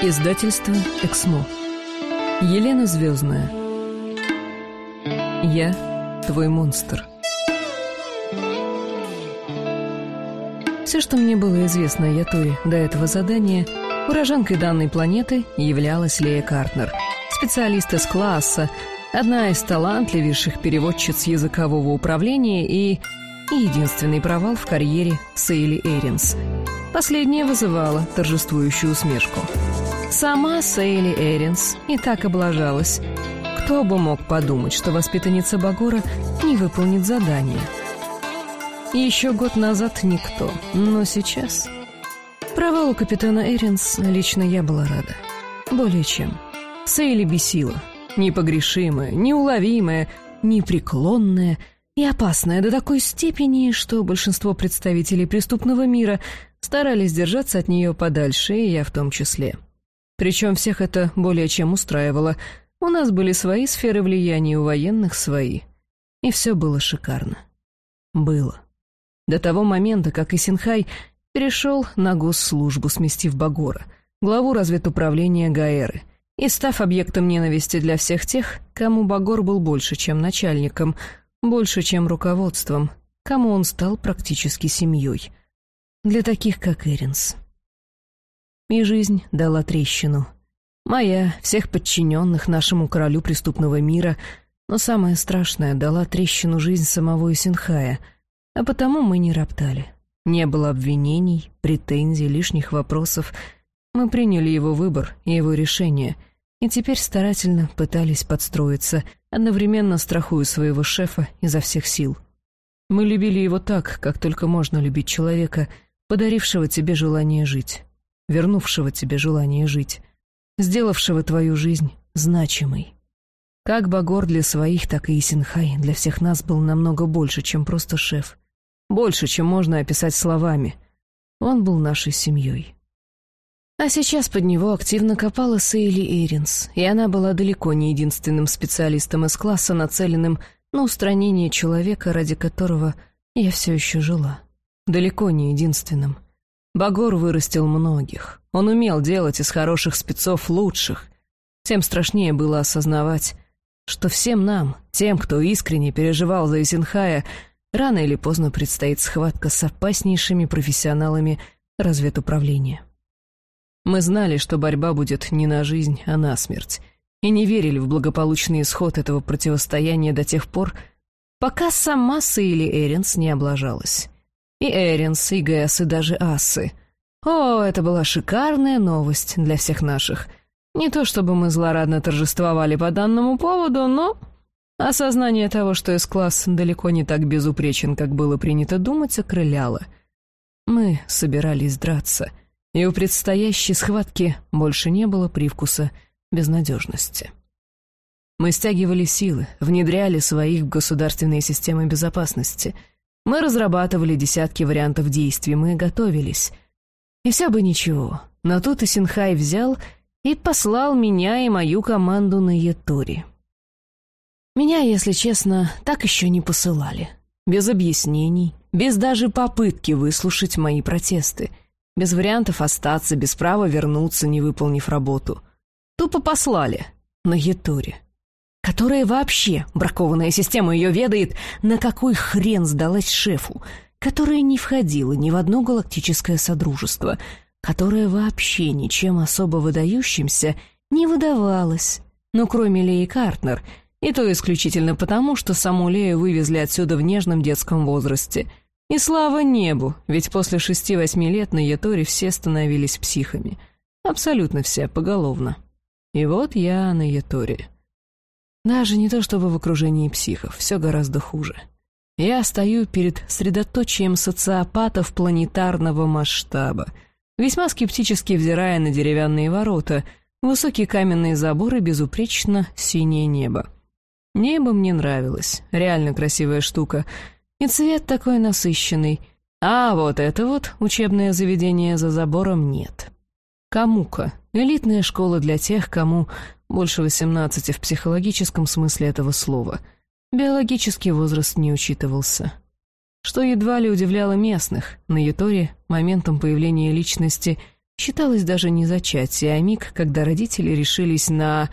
Издательство «Эксмо». Елена Звездная. Я твой монстр. Все, что мне было известно Ятой до этого задания, уроженкой данной планеты являлась Лея Картнер, специалист из класса, одна из талантливейших переводчиц языкового управления и единственный провал в карьере Сейли Эринс. Последнее вызывало торжествующую усмешку. Сама Сейли Эринс и так облажалась. Кто бы мог подумать, что воспитанница Багора не выполнит задание? Еще год назад никто, но сейчас... Провалу капитана Эринс лично я была рада. Более чем. Сейли бесила. Непогрешимая, неуловимая, непреклонная и опасная до такой степени, что большинство представителей преступного мира старались держаться от нее подальше, и я в том числе. Причем всех это более чем устраивало. У нас были свои сферы влияния, у военных свои. И все было шикарно. Было. До того момента, как Исинхай перешел на госслужбу, сместив Багора, главу разведуправления Гаэры, и став объектом ненависти для всех тех, кому Багор был больше, чем начальником, больше, чем руководством, кому он стал практически семьей. Для таких, как Эринс. И жизнь дала трещину. Моя, всех подчиненных нашему королю преступного мира, но самое страшное, дала трещину жизнь самого Исинхая, а потому мы не роптали. Не было обвинений, претензий, лишних вопросов. Мы приняли его выбор и его решение, и теперь старательно пытались подстроиться, одновременно страхуя своего шефа изо всех сил. Мы любили его так, как только можно любить человека, подарившего тебе желание жить вернувшего тебе желание жить, сделавшего твою жизнь значимой. Как Багор для своих, так и Исинхай для всех нас был намного больше, чем просто шеф. Больше, чем можно описать словами. Он был нашей семьей. А сейчас под него активно копала Сейли Эринс, и она была далеко не единственным специалистом из класса, нацеленным на устранение человека, ради которого я все еще жила. Далеко не единственным. Багор вырастил многих. Он умел делать из хороших спецов лучших. Тем страшнее было осознавать, что всем нам, тем, кто искренне переживал за Исенхая, рано или поздно предстоит схватка с опаснейшими профессионалами разведуправления. Мы знали, что борьба будет не на жизнь, а на смерть, и не верили в благополучный исход этого противостояния до тех пор, пока сама Сейли Эринс не облажалась. И Эринс, и Гэс, и даже Ассы. О, это была шикарная новость для всех наших. Не то чтобы мы злорадно торжествовали по данному поводу, но... Осознание того, что С-класс далеко не так безупречен, как было принято думать, окрыляло. Мы собирались драться, и у предстоящей схватки больше не было привкуса безнадежности. Мы стягивали силы, внедряли своих в государственные системы безопасности — мы разрабатывали десятки вариантов действий, мы готовились. И все бы ничего, но тут и Синхай взял и послал меня и мою команду на Етори. Меня, если честно, так еще не посылали. Без объяснений, без даже попытки выслушать мои протесты, без вариантов остаться, без права вернуться, не выполнив работу. Тупо послали на Етори которая вообще, бракованная система ее ведает, на какой хрен сдалась шефу, которая не входила ни в одно галактическое содружество, которая вообще ничем особо выдающимся не выдавалась. Но кроме Леи Картнер, и то исключительно потому, что саму Лею вывезли отсюда в нежном детском возрасте. И слава небу, ведь после шести-восьми лет на Яторе все становились психами. Абсолютно все, поголовно. И вот я на Яторе. Даже не то чтобы в окружении психов, все гораздо хуже. Я стою перед средоточием социопатов планетарного масштаба, весьма скептически взирая на деревянные ворота, высокие каменные заборы, безупречно синее небо. Небо мне нравилось, реально красивая штука, и цвет такой насыщенный. А вот это вот учебное заведение за забором нет. Камука — элитная школа для тех, кому больше 18 в психологическом смысле этого слова. Биологический возраст не учитывался. что едва ли удивляло местных. На Яторе моментом появления личности считалось даже не зачатие, а миг, когда родители решились на...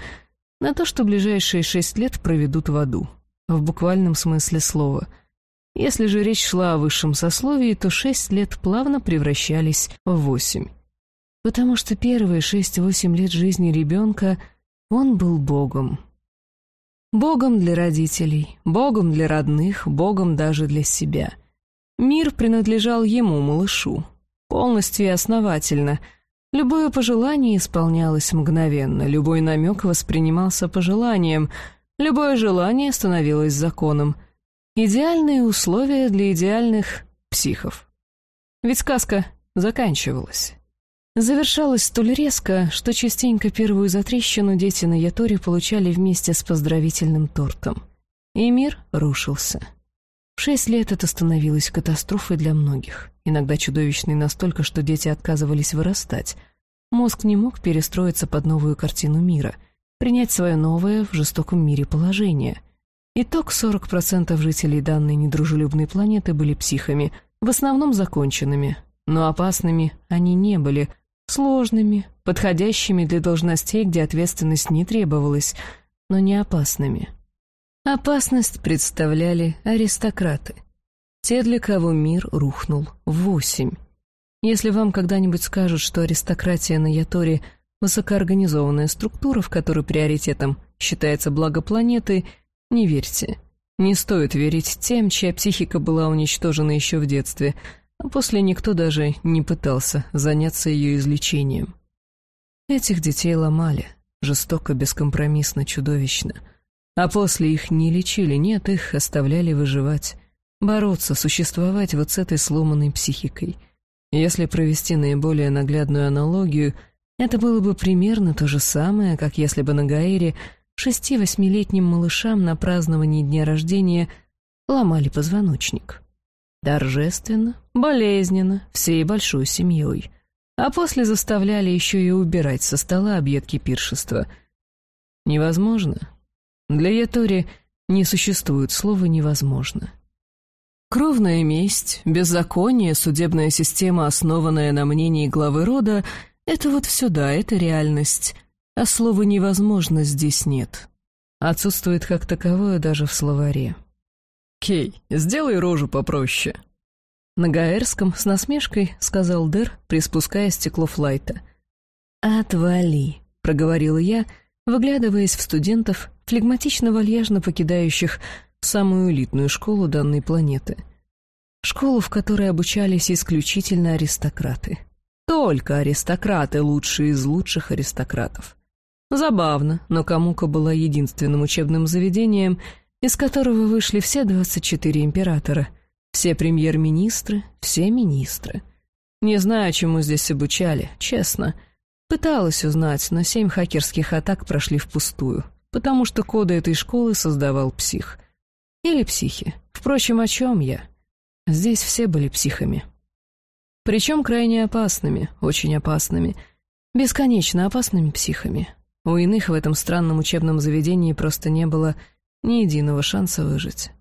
на то, что ближайшие шесть лет проведут в аду. В буквальном смысле слова. Если же речь шла о высшем сословии, то шесть лет плавно превращались в восемь. Потому что первые шесть-восемь лет жизни ребенка он был богом, Богом для родителей, Богом для родных, Богом даже для себя. Мир принадлежал ему, малышу. Полностью и основательно. Любое пожелание исполнялось мгновенно, любой намек воспринимался пожеланием, любое желание становилось законом. Идеальные условия для идеальных психов. Ведь сказка заканчивалась завершалось столь резко, что частенько первую затрещину дети на Яторе получали вместе с поздравительным тортом. И мир рушился. В шесть лет это становилось катастрофой для многих, иногда чудовищной настолько, что дети отказывались вырастать. Мозг не мог перестроиться под новую картину мира, принять свое новое в жестоком мире положение. Итог 40% жителей данной недружелюбной планеты были психами, в основном законченными, но опасными они не были — Сложными, подходящими для должностей, где ответственность не требовалась, но не опасными. Опасность представляли аристократы. Те, для кого мир рухнул в восемь. Если вам когда-нибудь скажут, что аристократия на Яторе — высокоорганизованная структура, в которой приоритетом считается благо планеты, не верьте. Не стоит верить тем, чья психика была уничтожена еще в детстве — а после никто даже не пытался заняться ее излечением. Этих детей ломали, жестоко, бескомпромиссно, чудовищно. А после их не лечили, нет, их оставляли выживать, бороться, существовать вот с этой сломанной психикой. Если провести наиболее наглядную аналогию, это было бы примерно то же самое, как если бы на Гаэре шести-восьмилетним малышам на праздновании дня рождения ломали позвоночник. Торжественно, болезненно, всей большой семьей. А после заставляли еще и убирать со стола объедки пиршества. Невозможно. Для Ятори не существует слова «невозможно». Кровная месть, беззаконие, судебная система, основанная на мнении главы рода — это вот все да, это реальность. А слова «невозможно» здесь нет. Отсутствует как таковое даже в словаре. «Кей, сделай рожу попроще». На гаэрском с насмешкой сказал Дэр, приспуская стекло флайта. «Отвали», — проговорила я, выглядываясь в студентов, флегматично-вальяжно покидающих самую элитную школу данной планеты. Школу, в которой обучались исключительно аристократы. Только аристократы, лучшие из лучших аристократов. Забавно, но Камука была единственным учебным заведением — из которого вышли все 24 императора, все премьер-министры, все министры. Не знаю, чему здесь обучали, честно. Пыталась узнать, но семь хакерских атак прошли впустую, потому что коды этой школы создавал псих. Или психи. Впрочем, о чем я? Здесь все были психами. Причем крайне опасными, очень опасными, бесконечно опасными психами. У иных в этом странном учебном заведении просто не было ни единого шанса выжить.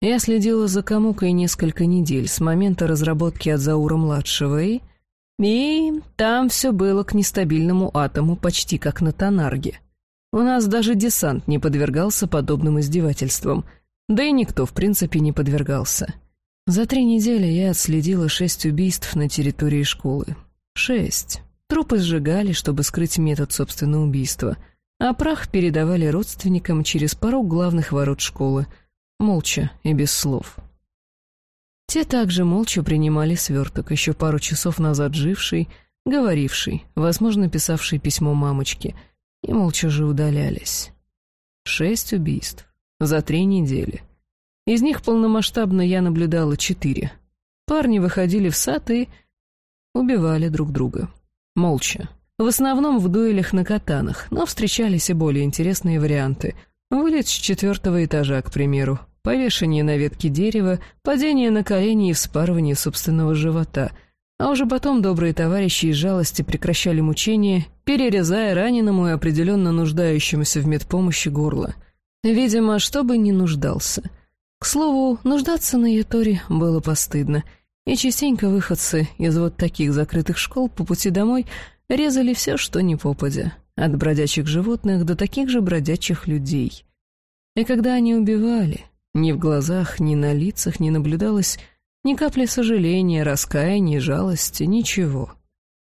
Я следила за Камукой несколько недель с момента разработки от Заура-младшего и... И там все было к нестабильному атому почти как на Танарге. У нас даже десант не подвергался подобным издевательствам, да и никто, в принципе, не подвергался. За три недели я отследила шесть убийств на территории школы. Шесть. Трупы сжигали, чтобы скрыть метод собственного убийства — а прах передавали родственникам через порог главных ворот школы, молча и без слов. Те также молча принимали сверток, еще пару часов назад живший, говоривший, возможно, писавший письмо мамочке, и молча же удалялись. Шесть убийств за три недели. Из них полномасштабно я наблюдала четыре. Парни выходили в сад и убивали друг друга. Молча, в основном в дуэлях на катанах, но встречались и более интересные варианты. Вылет с четвертого этажа, к примеру. Повешение на ветке дерева, падение на колени и вспарывание собственного живота. А уже потом добрые товарищи из жалости прекращали мучения, перерезая раненому и определенно нуждающемуся в медпомощи горло. Видимо, чтобы не нуждался. К слову, нуждаться на Яторе было постыдно, и частенько выходцы из вот таких закрытых школ по пути домой резали все, что не попадя, от бродячих животных до таких же бродячих людей. И когда они убивали, ни в глазах, ни на лицах не наблюдалось ни капли сожаления, раскаяния, жалости, ничего.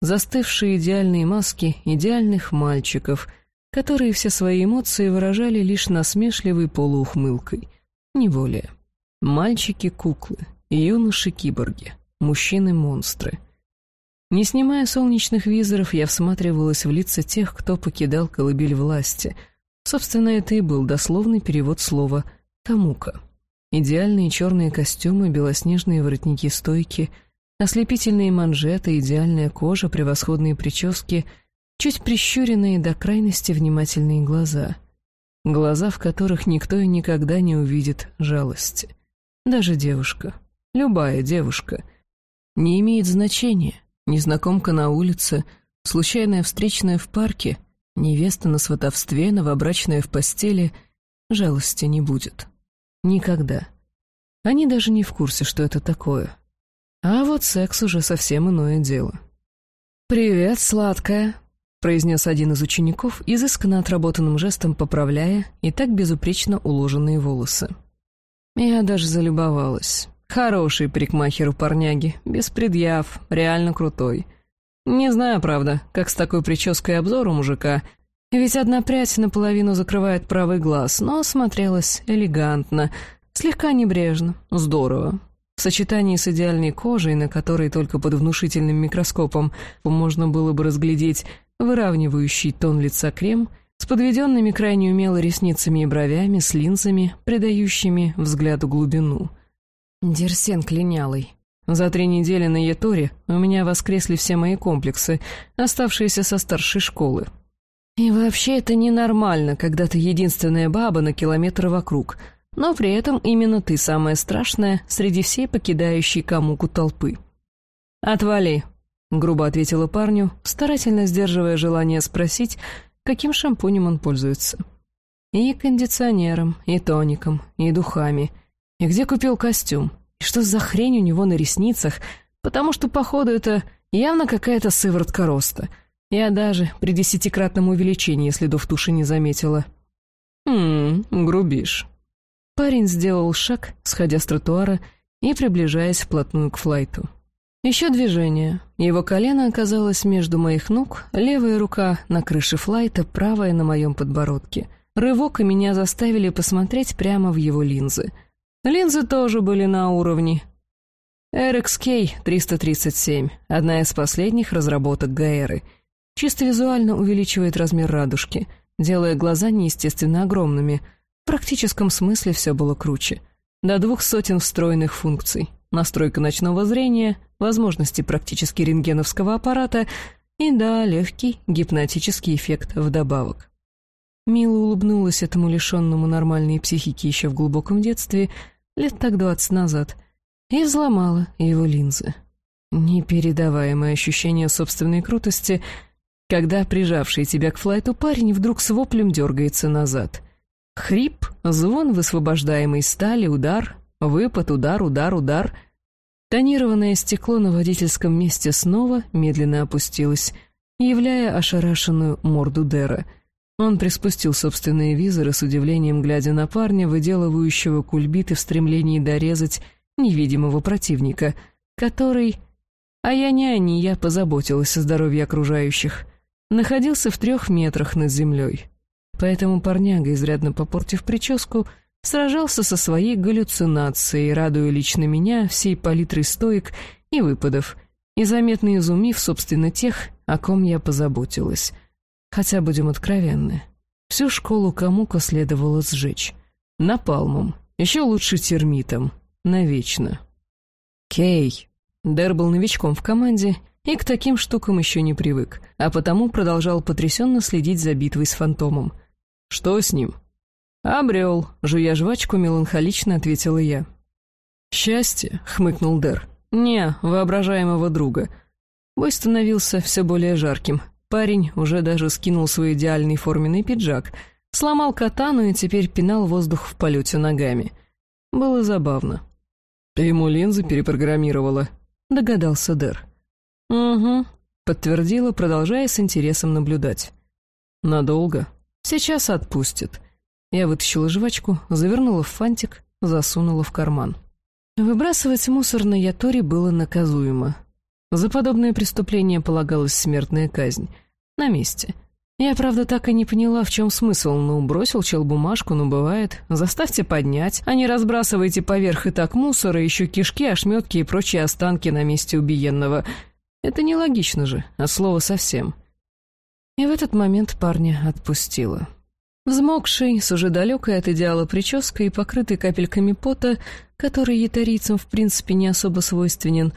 Застывшие идеальные маски идеальных мальчиков, которые все свои эмоции выражали лишь насмешливой полуухмылкой — не более. Мальчики-куклы, юноши-киборги, мужчины-монстры. Не снимая солнечных визоров, я всматривалась в лица тех, кто покидал колыбель власти. Собственно, это и был дословный перевод слова «камука». Идеальные черные костюмы, белоснежные воротники-стойки, ослепительные манжеты, идеальная кожа, превосходные прически, чуть прищуренные до крайности внимательные глаза — Глаза, в которых никто и никогда не увидит жалости. Даже девушка, любая девушка, не имеет значения. Незнакомка на улице, случайная встречная в парке, невеста на сватовстве, новобрачная в постели, жалости не будет. Никогда. Они даже не в курсе, что это такое. А вот секс уже совсем иное дело. «Привет, сладкая», — произнес один из учеников, изысканно отработанным жестом поправляя и так безупречно уложенные волосы. Я даже залюбовалась. Хороший парикмахер у парняги, без предъяв, реально крутой. Не знаю, правда, как с такой прической обзор у мужика, ведь одна прядь наполовину закрывает правый глаз, но смотрелась элегантно, слегка небрежно, здорово. В сочетании с идеальной кожей, на которой только под внушительным микроскопом можно было бы разглядеть выравнивающий тон лица крем с подведенными крайне умело ресницами и бровями, с линзами, придающими взгляду глубину. Дерсен клинялый. За три недели на Еторе у меня воскресли все мои комплексы, оставшиеся со старшей школы. И вообще это ненормально, когда ты единственная баба на километр вокруг, но при этом именно ты самая страшная среди всей покидающей камуку толпы. «Отвали», — грубо ответила парню, старательно сдерживая желание спросить, каким шампунем он пользуется. И кондиционером, и тоником, и духами. И где купил костюм? И что за хрень у него на ресницах? Потому что, походу, это явно какая-то сыворотка роста. Я даже при десятикратном увеличении следов туши не заметила. «Ммм, грубишь». Парень сделал шаг, сходя с тротуара и приближаясь вплотную к флайту. Еще движение. Его колено оказалось между моих ног, левая рука на крыше флайта, правая на моем подбородке. Рывок и меня заставили посмотреть прямо в его линзы. Линзы тоже были на уровне. RXK 337, одна из последних разработок Гаэры. Чисто визуально увеличивает размер радужки, делая глаза неестественно огромными. В практическом смысле все было круче. До двух сотен встроенных функций настройка ночного зрения, возможности практически рентгеновского аппарата и, да, легкий гипнотический эффект вдобавок. Мила улыбнулась этому лишенному нормальной психики еще в глубоком детстве, лет так двадцать назад, и взломала его линзы. Непередаваемое ощущение собственной крутости, когда прижавший тебя к флайту парень вдруг с воплем дергается назад. Хрип, звон высвобождаемой стали, удар, Выпад, удар, удар, удар. Тонированное стекло на водительском месте снова медленно опустилось, являя ошарашенную морду Дера. Он приспустил собственные визоры с удивлением, глядя на парня, выделывающего кульбиты в стремлении дорезать невидимого противника, который... А я не они, я позаботилась о здоровье окружающих. Находился в трех метрах над землей. Поэтому парняга, изрядно попортив прическу, сражался со своей галлюцинацией, радуя лично меня всей палитрой стоек и выпадов, и заметно изумив, собственно, тех, о ком я позаботилась. Хотя, будем откровенны, всю школу Камука следовало сжечь. Напалмом, еще лучше термитом, навечно. Кей. Дэр был новичком в команде и к таким штукам еще не привык, а потому продолжал потрясенно следить за битвой с фантомом. Что с ним? «Обрел», — жуя жвачку, меланхолично ответила я. «Счастье», — хмыкнул Дэр. «Не, воображаемого друга». Бой становился все более жарким. Парень уже даже скинул свой идеальный форменный пиджак, сломал катану и теперь пинал воздух в полете ногами. Было забавно. «Ты ему линзы перепрограммировала?» — догадался Дэр. «Угу», — подтвердила, продолжая с интересом наблюдать. «Надолго?» «Сейчас отпустит». Я вытащила жвачку, завернула в фантик, засунула в карман. Выбрасывать мусор на Ятори было наказуемо. За подобное преступление полагалась смертная казнь. На месте. Я, правда, так и не поняла, в чем смысл. Ну, бросил чел бумажку, ну, бывает. Заставьте поднять, а не разбрасывайте поверх и так мусора, еще кишки, ошметки и прочие останки на месте убиенного. Это нелогично же, а слово совсем. И в этот момент парня отпустила. Взмокший, с уже далекой от идеала прической и покрытый капельками пота, который ятарийцам в принципе не особо свойственен,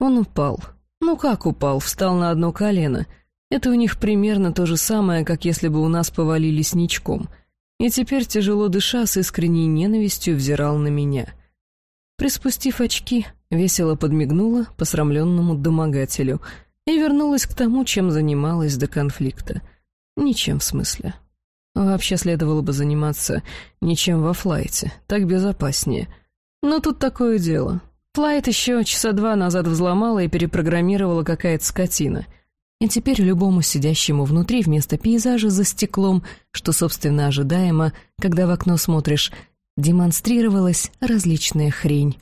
он упал. Ну как упал, встал на одно колено — это у них примерно то же самое, как если бы у нас повалились ничком. И теперь, тяжело дыша, с искренней ненавистью взирал на меня. Приспустив очки, весело подмигнула посрамленному домогателю и вернулась к тому, чем занималась до конфликта. Ничем в смысле. Вообще следовало бы заниматься ничем во флайте, так безопаснее. Но тут такое дело. Флайт еще часа два назад взломала и перепрограммировала какая-то скотина — и теперь любому сидящему внутри вместо пейзажа за стеклом, что, собственно, ожидаемо, когда в окно смотришь, демонстрировалась различная хрень.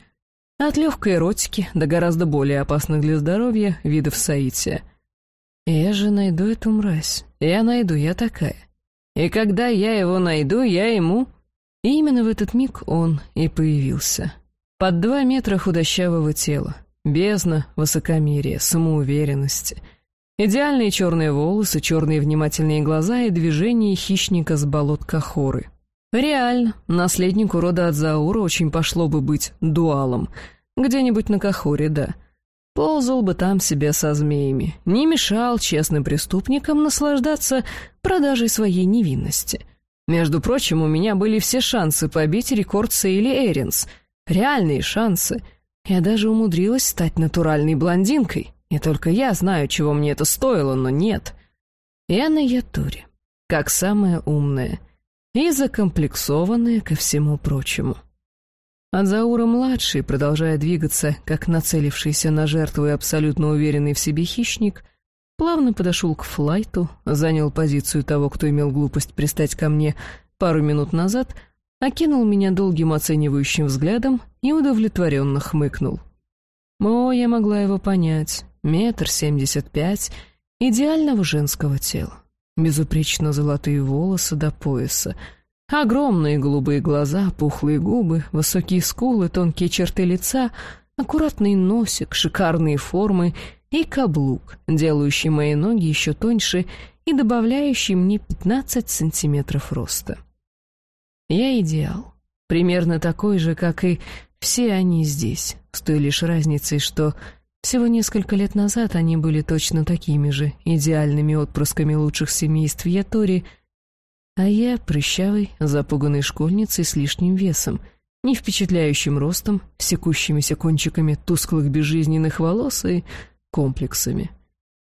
От легкой эротики до гораздо более опасных для здоровья видов соития. Я же найду эту мразь. Я найду, я такая. И когда я его найду, я ему... И именно в этот миг он и появился. Под два метра худощавого тела. Бездна, высокомерие, самоуверенности — Идеальные черные волосы, черные внимательные глаза и движения хищника с болот Кахоры. Реально, наследнику рода Адзаура очень пошло бы быть дуалом. Где-нибудь на Кахоре, да. Ползал бы там себе со змеями. Не мешал честным преступникам наслаждаться продажей своей невинности. Между прочим, у меня были все шансы побить рекорд Сейли Эринс. Реальные шансы. Я даже умудрилась стать натуральной блондинкой. И только я знаю, чего мне это стоило, но нет. Я на Ятуре, как самая умная и закомплексованная ко всему прочему. Адзаура-младший, продолжая двигаться, как нацелившийся на жертву и абсолютно уверенный в себе хищник, плавно подошел к флайту, занял позицию того, кто имел глупость пристать ко мне пару минут назад, окинул меня долгим оценивающим взглядом и удовлетворенно хмыкнул. О, я могла его понять метр семьдесят пять, идеального женского тела. Безупречно золотые волосы до пояса, огромные голубые глаза, пухлые губы, высокие скулы, тонкие черты лица, аккуратный носик, шикарные формы и каблук, делающий мои ноги еще тоньше и добавляющий мне пятнадцать сантиметров роста. Я идеал, примерно такой же, как и все они здесь, с той лишь разницей, что всего несколько лет назад они были точно такими же, идеальными отпрысками лучших семейств Ятори, а я прыщавой, запуганной школьницей с лишним весом, не впечатляющим ростом, секущимися кончиками тусклых безжизненных волос и комплексами.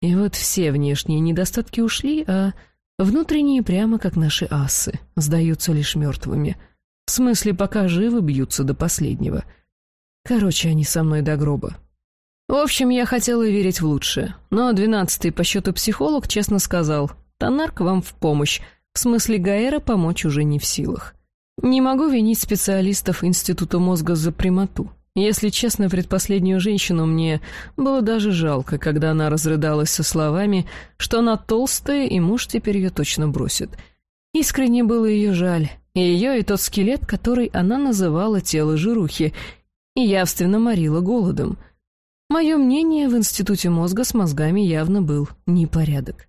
И вот все внешние недостатки ушли, а внутренние прямо как наши асы, сдаются лишь мертвыми. В смысле, пока живы, бьются до последнего. Короче, они со мной до гроба. В общем, я хотела верить в лучшее, но двенадцатый по счету психолог честно сказал, Тонарк вам в помощь, в смысле Гаэра помочь уже не в силах. Не могу винить специалистов Института мозга за прямоту. Если честно, предпоследнюю женщину мне было даже жалко, когда она разрыдалась со словами, что она толстая, и муж теперь ее точно бросит. Искренне было ее жаль, и ее, и тот скелет, который она называла тело жирухи, и явственно морила голодом — Мое мнение, в институте мозга с мозгами явно был непорядок.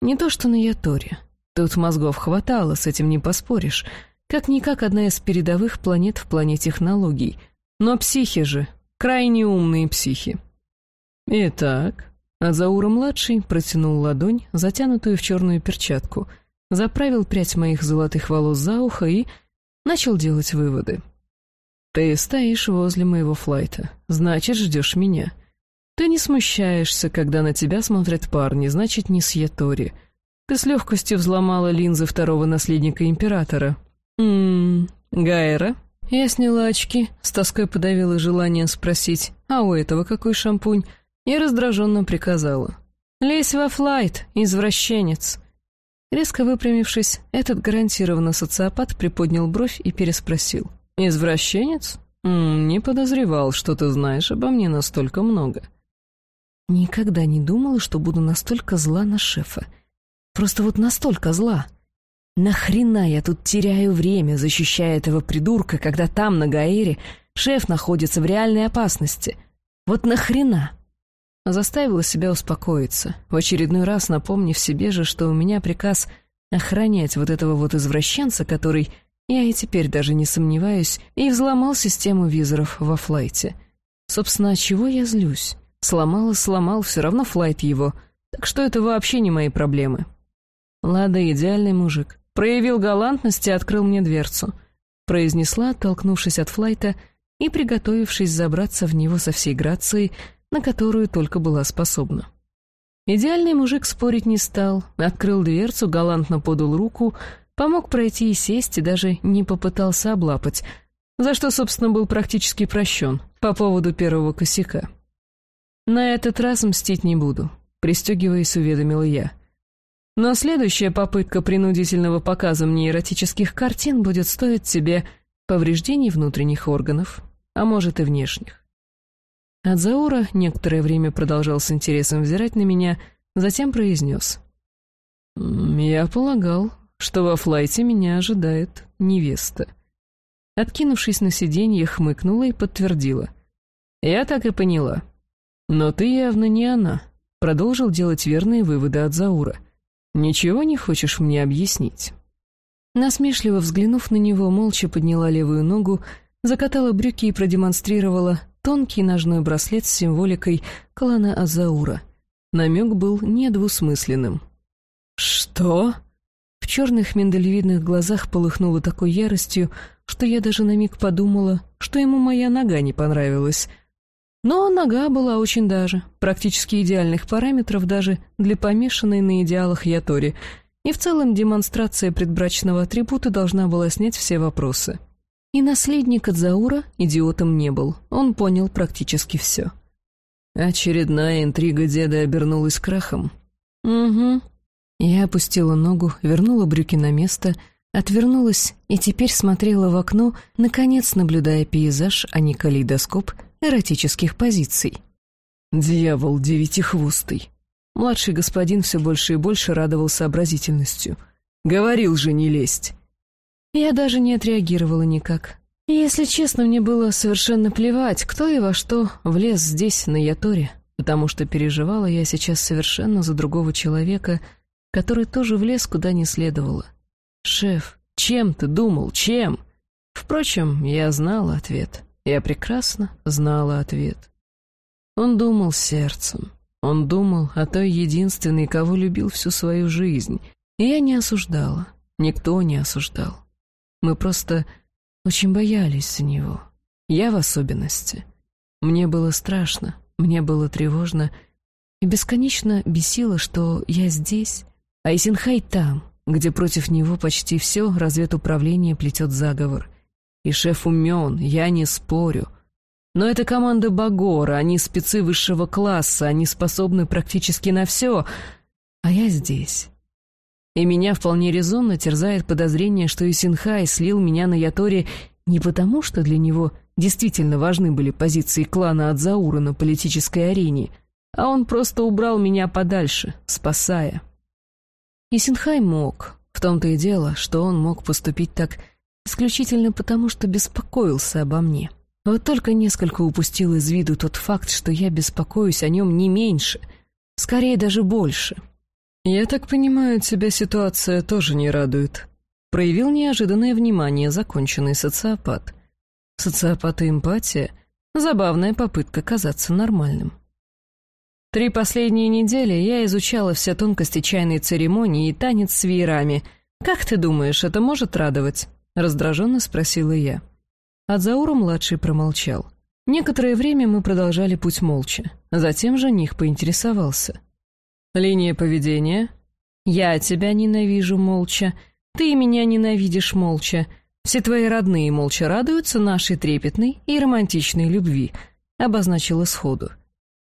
Не то что на Яторе. Тут мозгов хватало, с этим не поспоришь. Как-никак одна из передовых планет в плане технологий. Но психи же, крайне умные психи. Итак, Азаура-младший протянул ладонь, затянутую в черную перчатку, заправил прядь моих золотых волос за ухо и начал делать выводы. Ты стоишь возле моего флайта, значит, ждешь меня. Ты не смущаешься, когда на тебя смотрят парни, значит, не с Ятори. Ты с легкостью взломала линзы второго наследника императора. Ммм, Гайра, Я сняла очки, с тоской подавила желание спросить, а у этого какой шампунь, и раздраженно приказала. «Лезь во флайт, извращенец!» Резко выпрямившись, этот гарантированно социопат приподнял бровь и переспросил. «Извращенец? М -м, не подозревал, что ты знаешь обо мне настолько много». Никогда не думала, что буду настолько зла на шефа. Просто вот настолько зла. Нахрена я тут теряю время, защищая этого придурка, когда там, на Гаэре, шеф находится в реальной опасности? Вот нахрена? Заставила себя успокоиться, в очередной раз напомнив себе же, что у меня приказ охранять вот этого вот извращенца, который, я и теперь даже не сомневаюсь, и взломал систему визоров во флайте. Собственно, чего я злюсь? Сломал и сломал, все равно флайт его, так что это вообще не мои проблемы. Лада идеальный мужик. Проявил галантность и открыл мне дверцу. Произнесла, оттолкнувшись от флайта и приготовившись забраться в него со всей грацией, на которую только была способна. Идеальный мужик спорить не стал, открыл дверцу, галантно подал руку, помог пройти и сесть, и даже не попытался облапать, за что, собственно, был практически прощен по поводу первого косяка. «На этот раз мстить не буду», — пристегиваясь, уведомила я — но следующая попытка принудительного показа мне эротических картин будет стоить тебе повреждений внутренних органов, а может и внешних. Адзаура некоторое время продолжал с интересом взирать на меня, затем произнес. «Я полагал, что во флайте меня ожидает невеста». Откинувшись на сиденье, хмыкнула и подтвердила. «Я так и поняла. Но ты явно не она», — продолжил делать верные выводы от Заура. «Ничего не хочешь мне объяснить?» Насмешливо взглянув на него, молча подняла левую ногу, закатала брюки и продемонстрировала тонкий ножной браслет с символикой клана Азаура. Намек был недвусмысленным. «Что?» В черных миндалевидных глазах полыхнуло такой яростью, что я даже на миг подумала, что ему моя нога не понравилась — но нога была очень даже, практически идеальных параметров даже для помешанной на идеалах Ятори, и в целом демонстрация предбрачного атрибута должна была снять все вопросы. И наследник Адзаура идиотом не был, он понял практически все. Очередная интрига деда обернулась крахом. «Угу». Я опустила ногу, вернула брюки на место, отвернулась и теперь смотрела в окно, наконец наблюдая пейзаж, а не калейдоскоп — эротических позиций. «Дьявол девятихвостый!» Младший господин все больше и больше радовал сообразительностью. «Говорил же не лезть!» Я даже не отреагировала никак. Если честно, мне было совершенно плевать, кто и во что влез здесь, на Яторе, потому что переживала я сейчас совершенно за другого человека, который тоже влез куда не следовало. «Шеф, чем ты думал, чем?» Впрочем, я знала ответ. Я прекрасно знала ответ. Он думал сердцем. Он думал о той единственной, кого любил всю свою жизнь. И я не осуждала. Никто не осуждал. Мы просто очень боялись за него. Я в особенности. Мне было страшно, мне было тревожно и бесконечно бесило, что я здесь, а Исинхай там, где против него почти все разведуправление плетет заговор — и шеф умен, я не спорю. Но это команда Багора, они спецы высшего класса, они способны практически на все. А я здесь. И меня вполне резонно терзает подозрение, что Исинхай слил меня на Яторе не потому, что для него действительно важны были позиции клана Адзаура на политической арене, а он просто убрал меня подальше, спасая. Исинхай мог, в том-то и дело, что он мог поступить так исключительно потому, что беспокоился обо мне. Вот только несколько упустил из виду тот факт, что я беспокоюсь о нем не меньше, скорее даже больше. «Я так понимаю, тебя ситуация тоже не радует», — проявил неожиданное внимание законченный социопат. Социопат и эмпатия — забавная попытка казаться нормальным. Три последние недели я изучала все тонкости чайной церемонии и танец с веерами. Как ты думаешь, это может радовать? Раздраженно спросила я. Адзаура-младший промолчал. Некоторое время мы продолжали путь молча. Затем жених поинтересовался. «Линия поведения?» «Я тебя ненавижу молча. Ты меня ненавидишь молча. Все твои родные молча радуются нашей трепетной и романтичной любви», — обозначила сходу.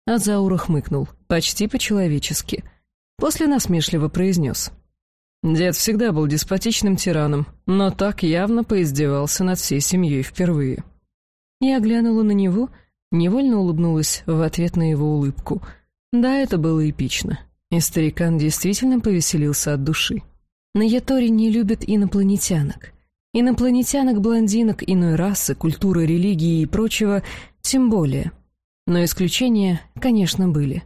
Адзаура хмыкнул, почти по-человечески. После насмешливо произнес. «Дед всегда был деспотичным тираном, но так явно поиздевался над всей семьей впервые». Я глянула на него, невольно улыбнулась в ответ на его улыбку. Да, это было эпично. И старикан действительно повеселился от души. На Яторе не любят инопланетянок. Инопланетянок-блондинок иной расы, культуры, религии и прочего тем более. Но исключения, конечно, были.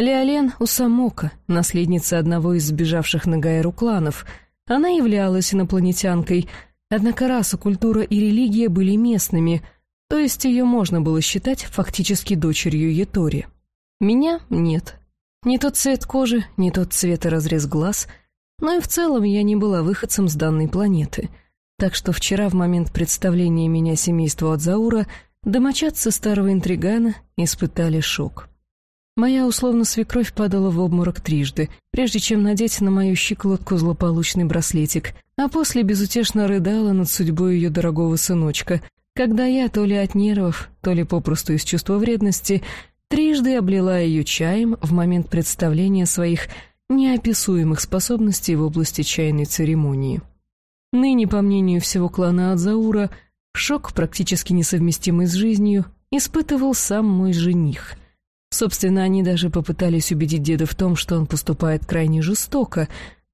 Леолен Усамока, наследница одного из сбежавших на Гайру кланов, она являлась инопланетянкой, однако раса, культура и религия были местными, то есть ее можно было считать фактически дочерью Ятори. Меня нет. Не тот цвет кожи, не тот цвет и разрез глаз, но и в целом я не была выходцем с данной планеты — так что вчера в момент представления меня семейству Адзаура домочадцы старого интригана испытали шок. Моя условно свекровь падала в обморок трижды, прежде чем надеть на мою щиколотку злополучный браслетик, а после безутешно рыдала над судьбой ее дорогого сыночка, когда я то ли от нервов, то ли попросту из чувства вредности трижды облила ее чаем в момент представления своих неописуемых способностей в области чайной церемонии. Ныне, по мнению всего клана Адзаура, шок, практически несовместимый с жизнью, испытывал сам мой жених. Собственно, они даже попытались убедить деда в том, что он поступает крайне жестоко,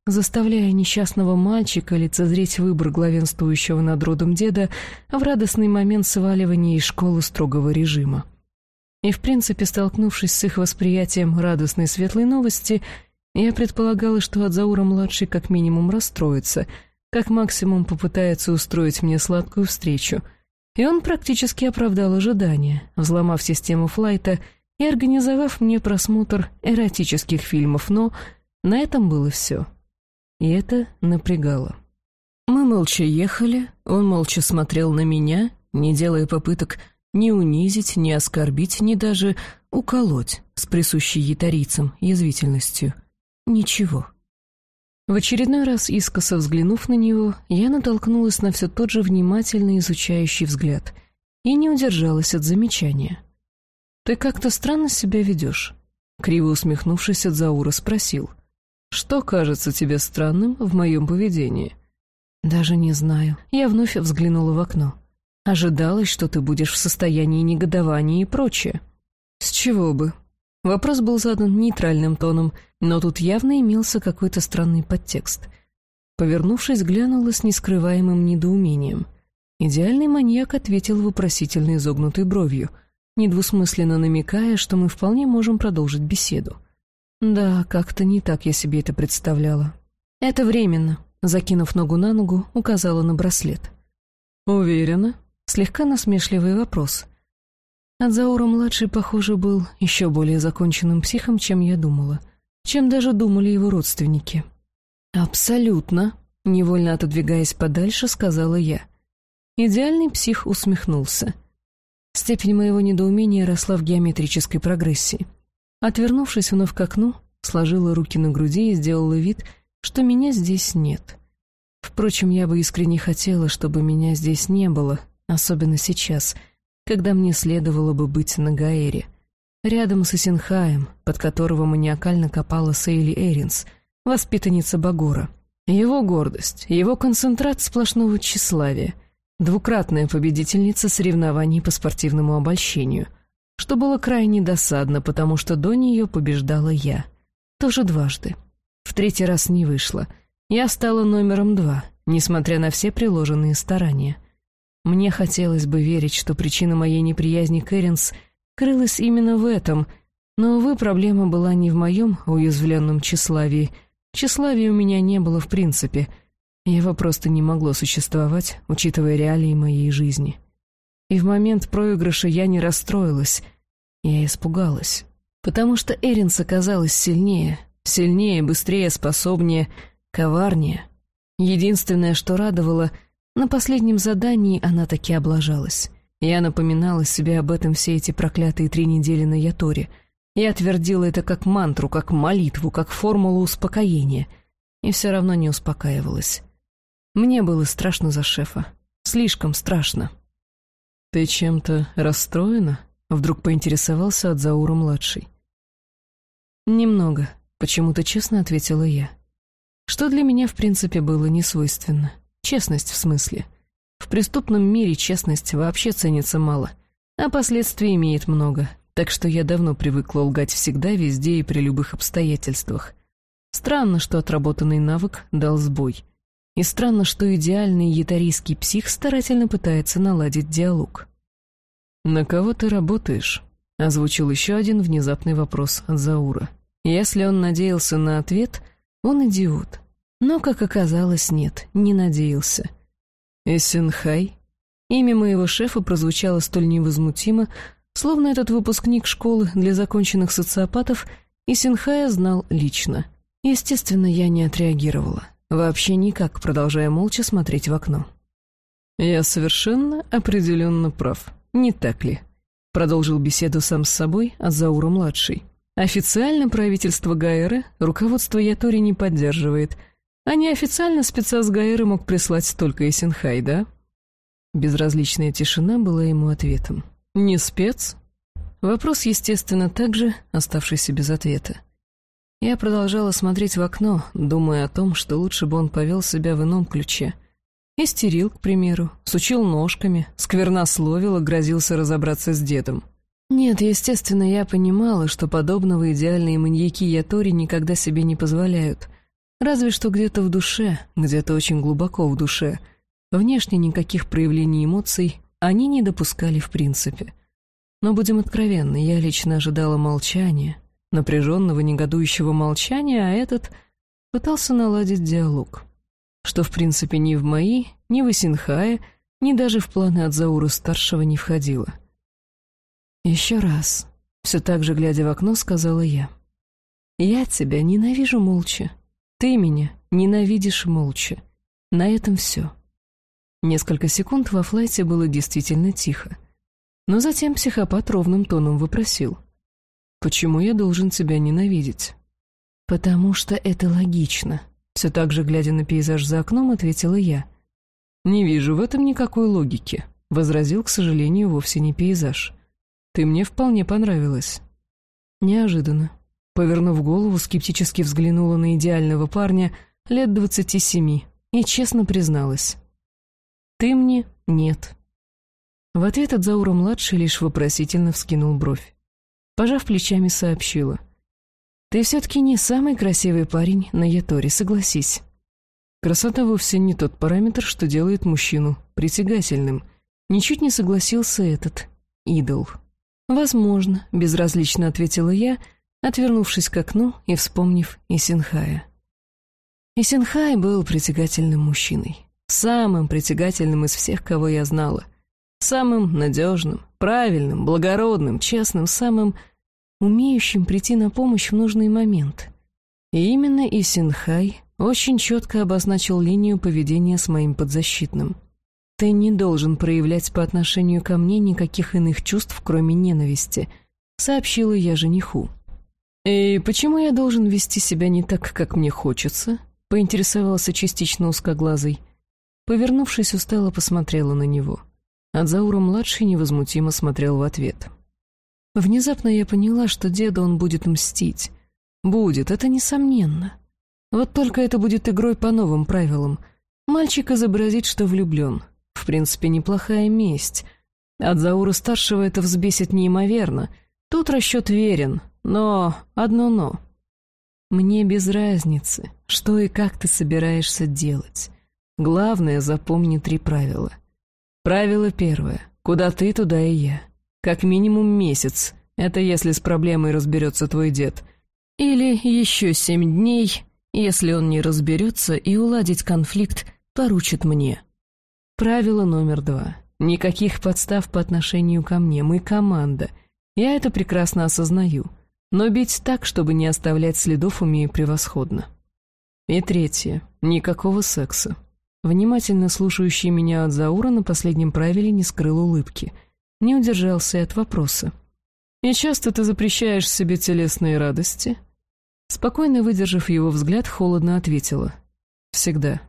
заставляя несчастного мальчика лицезреть выбор главенствующего над родом деда в радостный момент сваливания из школы строгого режима. И, в принципе, столкнувшись с их восприятием радостной светлой новости, я предполагала, что Адзаура-младший как минимум расстроится — как максимум попытается устроить мне сладкую встречу. И он практически оправдал ожидания, взломав систему флайта и организовав мне просмотр эротических фильмов, но на этом было все. И это напрягало. Мы молча ехали, он молча смотрел на меня, не делая попыток ни унизить, ни оскорбить, ни даже уколоть с присущей ятарицам язвительностью. Ничего. В очередной раз, искоса взглянув на него, я натолкнулась на все тот же внимательно изучающий взгляд и не удержалась от замечания. «Ты как-то странно себя ведешь», — криво усмехнувшись от Заура спросил. «Что кажется тебе странным в моем поведении?» «Даже не знаю». Я вновь взглянула в окно. «Ожидалось, что ты будешь в состоянии негодования и прочее». «С чего бы?» Вопрос был задан нейтральным тоном, но тут явно имелся какой-то странный подтекст. Повернувшись, глянула с нескрываемым недоумением. Идеальный маньяк ответил вопросительно изогнутой бровью, недвусмысленно намекая, что мы вполне можем продолжить беседу. Да, как-то не так я себе это представляла. «Это временно», — закинув ногу на ногу, указала на браслет. «Уверена?» — слегка насмешливый вопрос — Адзаура-младший, похоже, был еще более законченным психом, чем я думала, чем даже думали его родственники. «Абсолютно», — невольно отодвигаясь подальше, сказала я. Идеальный псих усмехнулся. Степень моего недоумения росла в геометрической прогрессии. Отвернувшись вновь к окну, сложила руки на груди и сделала вид, что меня здесь нет. Впрочем, я бы искренне хотела, чтобы меня здесь не было, особенно сейчас — когда мне следовало бы быть на Гаэре, рядом с Исенхаем, под которого маниакально копала Сейли Эринс, воспитанница Багора. Его гордость, его концентрат сплошного тщеславия, двукратная победительница соревнований по спортивному обольщению, что было крайне досадно, потому что до нее побеждала я. Тоже дважды. В третий раз не вышло. Я стала номером два, несмотря на все приложенные старания. Мне хотелось бы верить, что причина моей неприязни к Эринс крылась именно в этом, но, увы, проблема была не в моем уязвленном тщеславии. Тщеславия у меня не было в принципе. Его просто не могло существовать, учитывая реалии моей жизни. И в момент проигрыша я не расстроилась, я испугалась. Потому что Эринс оказалась сильнее, сильнее, быстрее, способнее, коварнее. Единственное, что радовало — на последнем задании она таки облажалась. Я напоминала себе об этом все эти проклятые три недели на Яторе. Я твердила это как мантру, как молитву, как формулу успокоения. И все равно не успокаивалась. Мне было страшно за шефа. Слишком страшно. «Ты чем-то расстроена?» — вдруг поинтересовался от Заура-младший. «Немного», — почему-то честно ответила я. Что для меня, в принципе, было не свойственно. Честность в смысле. В преступном мире честность вообще ценится мало, а последствий имеет много, так что я давно привыкла лгать всегда, везде и при любых обстоятельствах. Странно, что отработанный навык дал сбой. И странно, что идеальный ятарийский псих старательно пытается наладить диалог. «На кого ты работаешь?» — озвучил еще один внезапный вопрос от Заура. Если он надеялся на ответ, он идиот. Но, как оказалось, нет, не надеялся. «Эссенхай?» Имя моего шефа прозвучало столь невозмутимо, словно этот выпускник школы для законченных социопатов Исенхая знал лично. Естественно, я не отреагировала. Вообще никак, продолжая молча смотреть в окно. «Я совершенно определенно прав, не так ли?» Продолжил беседу сам с собой Азаура-младший. «Официально правительство Гайеры руководство Ятори не поддерживает, а неофициально спецаз Гайеры мог прислать только Исенхай, да?» Безразличная тишина была ему ответом. «Не спец?» Вопрос, естественно, также оставшийся без ответа. Я продолжала смотреть в окно, думая о том, что лучше бы он повел себя в ином ключе. Истерил, к примеру, сучил ножками, сквернословил и грозился разобраться с дедом. Нет, естественно, я понимала, что подобного идеальные маньяки Ятори никогда себе не позволяют. Разве что где-то в душе, где-то очень глубоко в душе. Внешне никаких проявлений эмоций они не допускали в принципе. Но будем откровенны, я лично ожидала молчания, напряженного негодующего молчания, а этот пытался наладить диалог. Что, в принципе, ни в мои, ни в Исинхае, ни даже в планы от Заура-старшего не входило. «Еще раз», — все так же глядя в окно, сказала я. «Я тебя ненавижу молча. Ты меня ненавидишь молча. На этом все». Несколько секунд во флайте было действительно тихо. Но затем психопат ровным тоном вопросил. Почему я должен тебя ненавидеть? Потому что это логично. Все так же, глядя на пейзаж за окном, ответила я. Не вижу в этом никакой логики, возразил, к сожалению, вовсе не пейзаж. Ты мне вполне понравилась. Неожиданно. Повернув голову, скептически взглянула на идеального парня лет двадцати семи и честно призналась. «Ты мне нет». В ответ от Заура-младший лишь вопросительно вскинул бровь. Пожав плечами, сообщила. «Ты все-таки не самый красивый парень на Яторе, согласись». Красота вовсе не тот параметр, что делает мужчину притягательным. Ничуть не согласился этот идол. «Возможно», — безразлично ответила я, отвернувшись к окну и вспомнив Исинхая. Исинхай был притягательным мужчиной. Самым притягательным из всех, кого я знала. Самым надежным, правильным, благородным, честным, самым умеющим прийти на помощь в нужный момент. И именно Исинхай очень четко обозначил линию поведения с моим подзащитным. «Ты не должен проявлять по отношению ко мне никаких иных чувств, кроме ненависти», — сообщила я жениху. «И почему я должен вести себя не так, как мне хочется?» — поинтересовался частично узкоглазый. Повернувшись, устало посмотрела на него — Адзаура-младший невозмутимо смотрел в ответ. Внезапно я поняла, что деду он будет мстить. Будет, это несомненно. Вот только это будет игрой по новым правилам. Мальчик изобразит, что влюблен. В принципе, неплохая месть. От Заура-старшего это взбесит неимоверно. Тут расчет верен, но одно «но». Мне без разницы, что и как ты собираешься делать. Главное, запомни три правила — Правило первое. Куда ты, туда и я. Как минимум месяц. Это если с проблемой разберется твой дед. Или еще семь дней, если он не разберется и уладить конфликт поручит мне. Правило номер два. Никаких подстав по отношению ко мне. Мы команда. Я это прекрасно осознаю. Но бить так, чтобы не оставлять следов, умею превосходно. И третье. Никакого секса. Внимательно слушающий меня от Заура на последнем правиле не скрыл улыбки. Не удержался от вопроса. «И часто ты запрещаешь себе телесные радости?» Спокойно выдержав его взгляд, холодно ответила. «Всегда».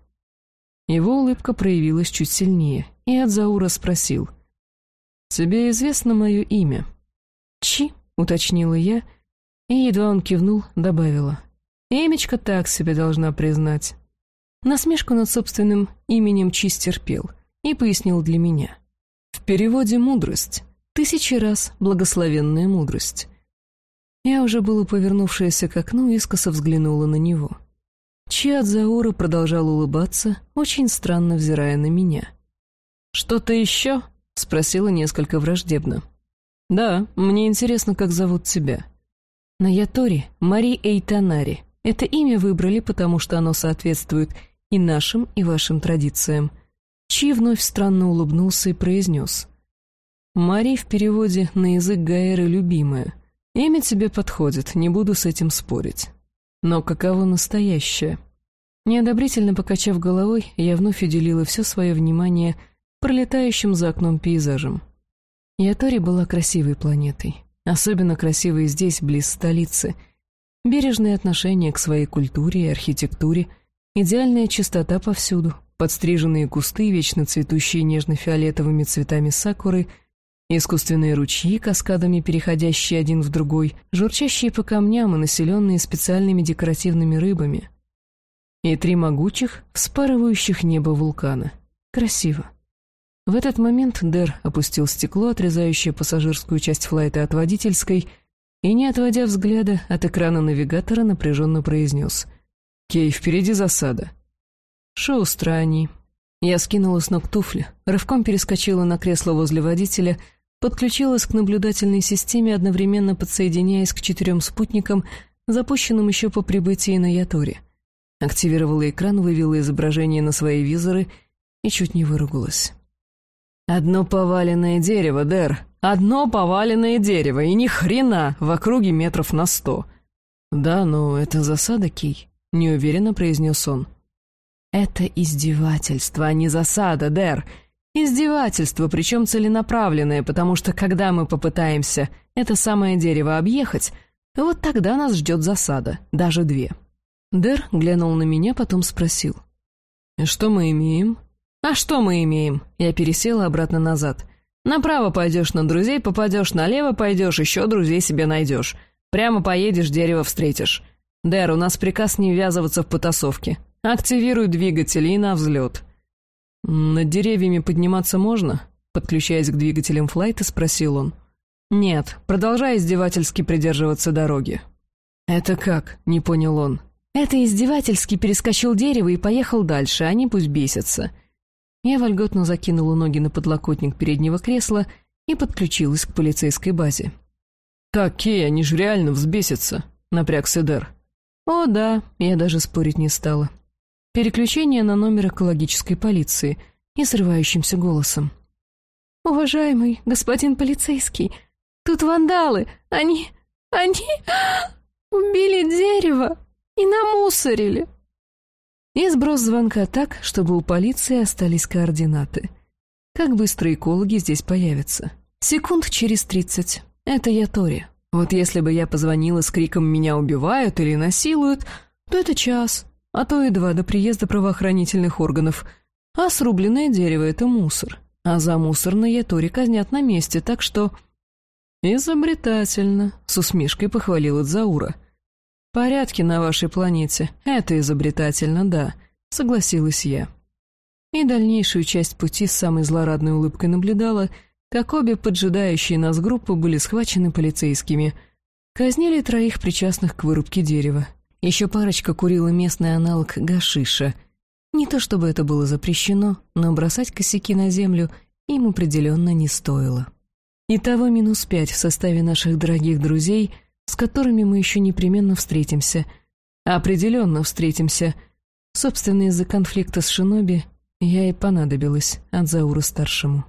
Его улыбка проявилась чуть сильнее, и Адзаура спросил. «Тебе известно мое имя?» «Чи», — уточнила я, и едва он кивнул, добавила. «Эмечка так себе должна признать». Насмешку над собственным именем Чи стерпел и пояснил для меня. В переводе «мудрость» — тысячи раз благословенная мудрость. Я уже было повернувшаяся к окну, искоса взглянула на него. Чиадзаура продолжал улыбаться, очень странно взирая на меня. «Что-то еще?» — спросила несколько враждебно. «Да, мне интересно, как зовут тебя». «Наятори Мари Эйтанари. Это имя выбрали, потому что оно соответствует и нашим, и вашим традициям». Чи вновь странно улыбнулся и произнес. «Мари в переводе на язык Гаэры любимая. Имя тебе подходит, не буду с этим спорить. Но каково настоящее?» Неодобрительно покачав головой, я вновь уделила все свое внимание пролетающим за окном пейзажам. Ятори была красивой планетой. Особенно красивой здесь, близ столицы. Бережное отношение к своей культуре и архитектуре, идеальная чистота повсюду, подстриженные кусты, вечно цветущие нежно-фиолетовыми цветами сакуры, искусственные ручьи, каскадами переходящие один в другой, журчащие по камням и населенные специальными декоративными рыбами. И три могучих, вспарывающих небо вулкана. Красиво. В этот момент Дэр опустил стекло, отрезающее пассажирскую часть флайта от водительской, и, не отводя взгляда от экрана навигатора, напряженно произнес «Кей, впереди засада». «Шоу страни». Я скинула с ног туфли, рывком перескочила на кресло возле водителя, подключилась к наблюдательной системе, одновременно подсоединяясь к четырем спутникам, запущенным еще по прибытии на Яторе. Активировала экран, вывела изображение на свои визоры и чуть не выругалась. «Одно поваленное дерево, Дэр. Одно поваленное дерево, и ни хрена в округе метров на сто». «Да, но это засада, Кей», — неуверенно произнес он. «Это издевательство, а не засада, Дэр. Издевательство, причем целенаправленное, потому что когда мы попытаемся это самое дерево объехать, вот тогда нас ждет засада, даже две». Дэр глянул на меня, потом спросил. «Что мы имеем?» «А что мы имеем?» Я пересела обратно назад. «Направо пойдешь на друзей, попадешь, налево пойдешь, еще друзей себе найдешь. Прямо поедешь, дерево встретишь. Дэр, у нас приказ не ввязываться в потасовки. Активируй двигатели и на взлет». «Над деревьями подниматься можно?» Подключаясь к двигателям флайта, спросил он. «Нет, продолжай издевательски придерживаться дороги». «Это как?» — не понял он. «Это издевательски перескочил дерево и поехал дальше, они пусть бесятся». Я вольготно закинула ноги на подлокотник переднего кресла и подключилась к полицейской базе. «Так, Кей, они же реально взбесятся», — напрягся Дэр. «О, да», — я даже спорить не стала. Переключение на номер экологической полиции и срывающимся голосом. «Уважаемый господин полицейский, тут вандалы, они... они... убили дерево и намусорили!» и сброс звонка так, чтобы у полиции остались координаты. Как быстро экологи здесь появятся? Секунд через тридцать. Это я Тори. Вот если бы я позвонила с криком «меня убивают» или «насилуют», то это час, а то и два до приезда правоохранительных органов. А срубленное дерево — это мусор. А за мусор на Ятори казнят на месте, так что... «Изобретательно», — с усмешкой похвалила Дзаура. «Порядки на вашей планете. Это изобретательно, да», — согласилась я. И дальнейшую часть пути с самой злорадной улыбкой наблюдала, как обе поджидающие нас группы были схвачены полицейскими. Казнили троих причастных к вырубке дерева. Еще парочка курила местный аналог гашиша. Не то чтобы это было запрещено, но бросать косяки на землю им определенно не стоило. Итого минус пять в составе наших дорогих друзей — с которыми мы еще непременно встретимся. Определенно встретимся. Собственно, из-за конфликта с Шиноби я и понадобилась от Заура-старшему.